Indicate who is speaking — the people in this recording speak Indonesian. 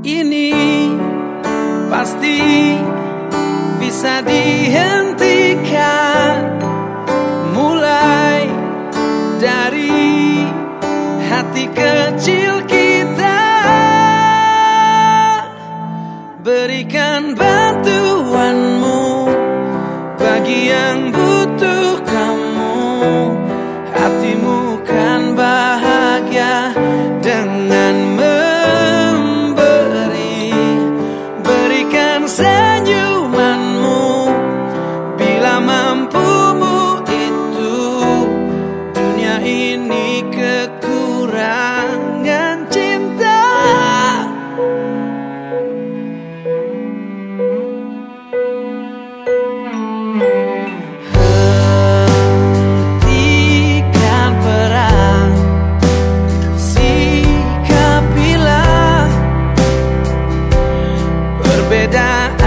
Speaker 1: ini pasti bisa dihentikan mulai dari hati kecil kita. Berikan bantuanmu bagi yang butuh kamu. did